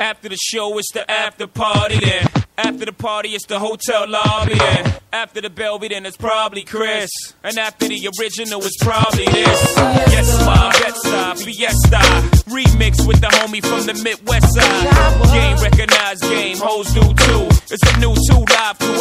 After the show, it's the after party then. After the party, it's the hotel lobby then. After the Belvedere, then it's probably Cris. And after the original, it's probably this. Yes, my Bed-Stuy, Fiesta. Remix with the homie from the Midwest side. Game recognized game, hoes do too. It's a new two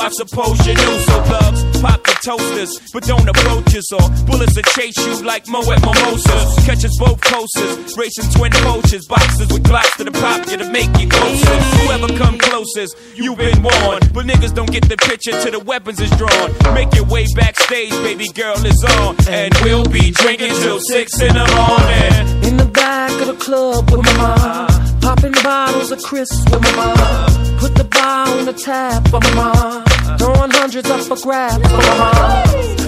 I suppose you knew. So thugs, pop the toasters, but don't approach us or bullets will chase you like Moet Mimosas. Catch us both coasters, racing twin poachers, boxes with glocks to the pop you to make you closer. Whoever come closest, you've been warned. But niggas don't get the picture till the weapons is drawn. Make your way backstage, baby girl is on. And we'll be drinking till six in the morning. In the back of the club with my mom. Popping bottles of Cris with my mom. Put the bar on the tap for my mom. Throwing hundreds up for my.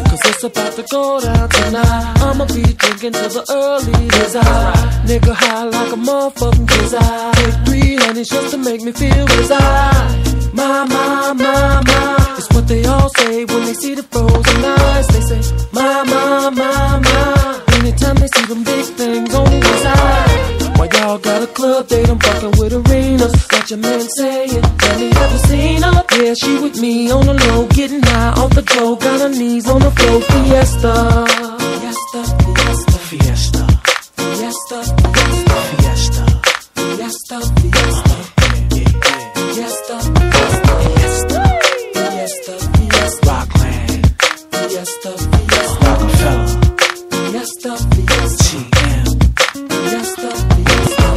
Cause it's about to go down tonight. I'ma be drinking till the early days. Nigga high like a motherfucking. I take three honeys just to make me feel as. My, my, my, my. It's what they all say when they see the frozen eyes. They say, my, my, my, my. Anytime they see them big things on the inside. Why y'all got a club date? I'm fucking with arenas. Got your man saying, Tell me, have you seen her? Yeah, she with me on the low, getting high off the dough. Got her knees on the floor. Fiesta. Fiesta, fiesta, Fiesta, fiesta, fiesta. fiesta, fiesta, fiesta, fiesta, fiesta, fiesta, fiesta, Rockland, fiesta, fiesta, Roc-A-Fella, fiesta, fiesta. TM. Fiesta, Fiesta.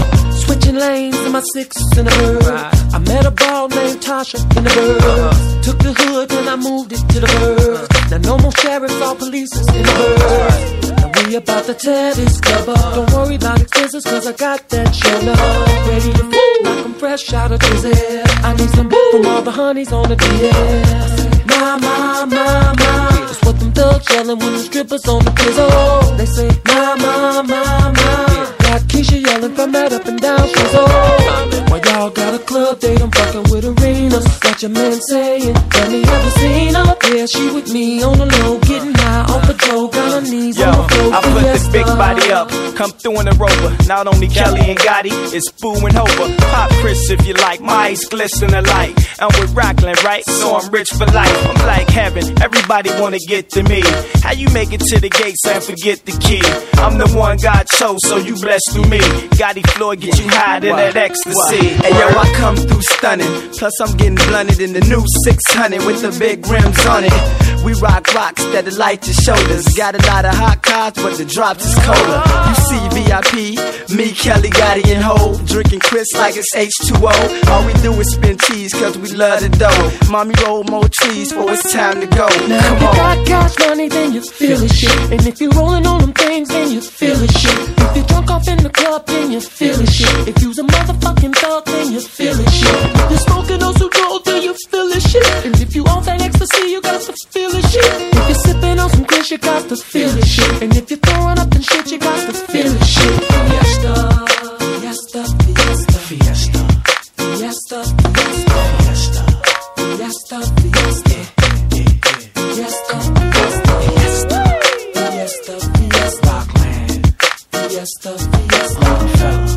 Switching lanes in my six in a bird. I met a ball named Tasha in the bird. Took the hood and I moved it to the bird. Now no more sheriffs or police in the bird. Now we about to tear this club up. Don't worry about expenses cause I got that shell up. Ready to move like I'm fresh out of prison. I need some boo from all the honeys on the DM. My, my, my, my. That's what them thugs yelling when the strippers on the pizzle. They say, my, my, my, my. Got Keisha yelling from that up and down she's. While y'all got a club date, I'm fucking with arenas. Got your man saying, have you seen her? Yeah, she with me on the low, getting high off the dough, got her knees Yo, on the floor. I put this Fiesta. big body up, come through in the rover. Not only Kelly and Gotti, it's Boo and Hova. Pop Cris if you like, my eyes glisten alike. I'm with Rockland, right? So I'm rich for life. I'm like heaven, everybody wanna get to me. How you make it to the gates and forget the key? I'm the one God chose, so you blessed through me. Gotti Floyd get you high in that ecstasy. And yo, I come through stunning. Plus I'm getting blunted in the new 600 with the big rims on it. We rock rocks that'll light your shoulders. Got a lot of hot cars, but the drops is colder. You see VIP, me, Kelly, Gotti, and Ho. Drinking Cris like it's H2O. All we do is spin cheese, cause we love the dough. Mommy roll more trees, for it's time to go. Now Come if you on. got cash money, then you feel the shit. And if you rolling on them things, then you feel the shit. If you you on that ecstasy, you got to feel the shit. If you're sipping on some Cris, you got to feel the shit. And if you're throwing up and shit, you got to feel the shit. Fiesta, fiesta, fiesta, Fiesta, fiesta, fiesta, fiesta. fiesta, fiesta. Fiesta, fiesta, fiesta, fiesta, Rockland, fiesta, fiesta, Roc-A-Fella,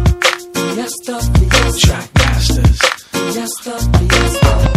fiesta, fiesta, Trackmasters, fiesta, fiesta, fiesta,